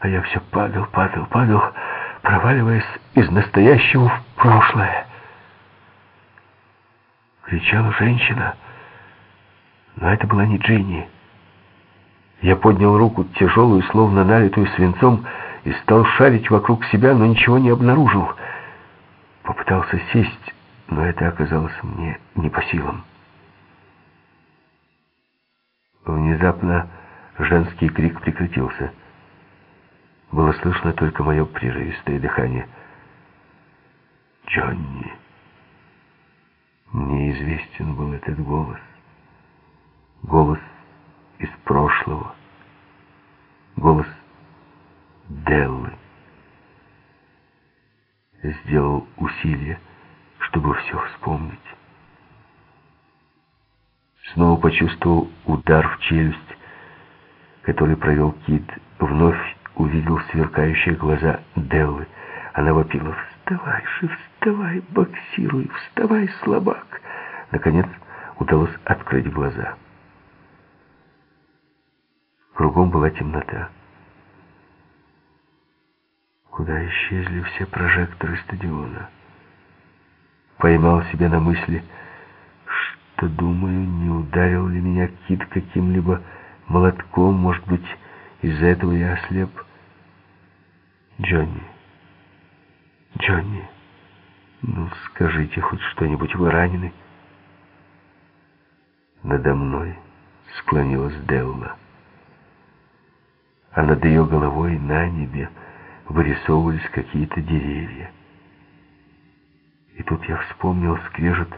а я все падал, падал, падал, проваливаясь из настоящего в прошлое. Кричала женщина, но это была не Джинни. Я поднял руку, тяжелую, словно налитую свинцом, и стал шарить вокруг себя, но ничего не обнаружил. Попытался сесть, но это оказалось мне не по силам. Внезапно женский крик прекратился. Было слышно только мое прерывистое дыхание. «Джонни!» Мне известен был этот голос. Голос из прошлого. Голос Деллы. Сделал усилие, чтобы все вспомнить. Снова почувствовал удар в челюсть, который провел Кит. Вновь увидел сверкающие глаза Деллы. Она вопила «Вставай же, вставай, боксируй, вставай, слабак!» Наконец удалось открыть глаза. Кругом была темнота. Куда исчезли все прожекторы стадиона? Поймал себя на мысли, что, думаю, не ударил ли меня кит каким-либо молотком, может быть, из-за этого я ослеп. Джонни, Джонни, ну скажите хоть что-нибудь, вы ранены? Надо мной склонилась Делла а над ее головой на небе вырисовывались какие-то деревья. И тут я вспомнил скрежет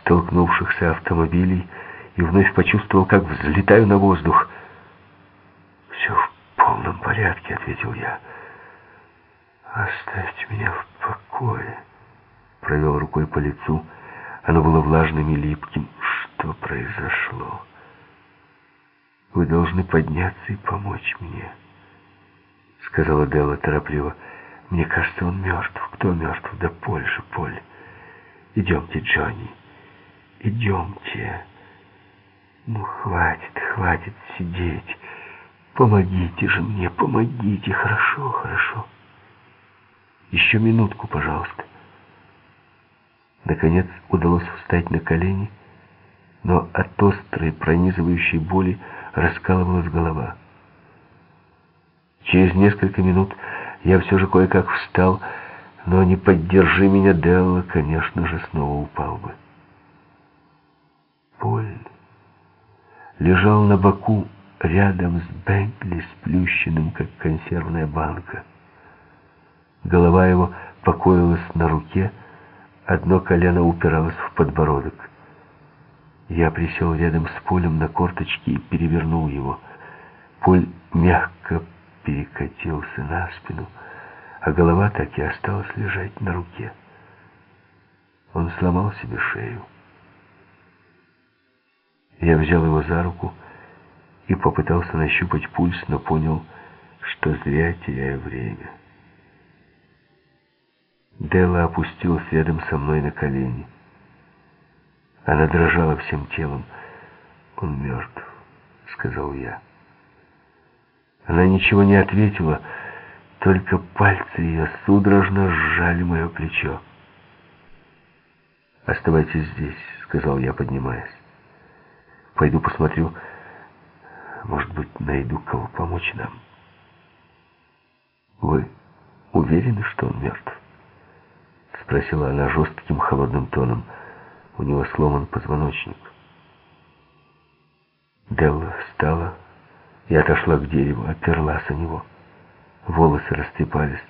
столкнувшихся автомобилей и вновь почувствовал, как взлетаю на воздух. «Все в полном порядке», — ответил я. «Оставьте меня в покое», — провел рукой по лицу. Оно было влажным и липким. «Что произошло?» Вы должны подняться и помочь мне, сказала Делла торопливо. Мне кажется, он мертв. Кто мертв? Да Поль же, Поль. Идемте, Джонни. Идемте. Ну, хватит, хватит сидеть. Помогите же мне, помогите. Хорошо, хорошо. Еще минутку, пожалуйста. Наконец удалось встать на колени, но от острой пронизывающей боли раскалывалась голова. Через несколько минут я все же кое-как встал, но не поддержи меня, Делла, конечно же, снова упал бы. Поль лежал на боку рядом с Бентли, сплющенным, как консервная банка. Голова его покоилась на руке, одно колено упиралось в подбородок. Я присел рядом с Полем на корточки и перевернул его. Поль мягко перекатился на спину, а голова так и осталась лежать на руке. Он сломал себе шею. Я взял его за руку и попытался нащупать пульс, но понял, что зря теряю время. Делла опустилась рядом со мной на колени. Она дрожала всем телом. «Он мертв», — сказал я. Она ничего не ответила, только пальцы ее судорожно сжали мое плечо. «Оставайтесь здесь», — сказал я, поднимаясь. «Пойду посмотрю. Может быть, найду кого помочь нам». «Вы уверены, что он мертв?» — спросила она жестким холодным тоном. У него сломан позвоночник. Делла встала и отошла к дереву, оперлась о него. Волосы растрепались,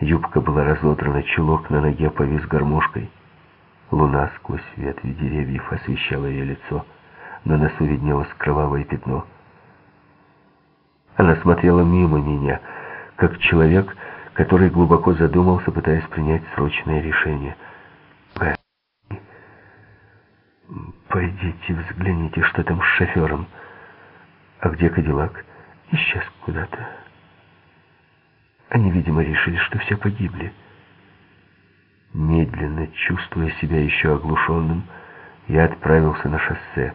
юбка была разодрана, чулок на ноге повис гармошкой. Луна сквозь ветви деревьев освещала ее лицо, на носу виднелось кровавое пятно. Она смотрела мимо меня, как человек, который глубоко задумался, пытаясь принять срочное решение — Пойдите, взгляните, что там с шофером. А где Кадиллак? Исчез куда-то. Они, видимо, решили, что все погибли. Медленно, чувствуя себя еще оглушенным, я отправился на шоссе.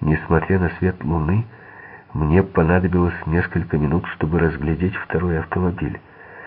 Несмотря на свет луны, Мне понадобилось несколько минут, чтобы разглядеть второй автомобиль.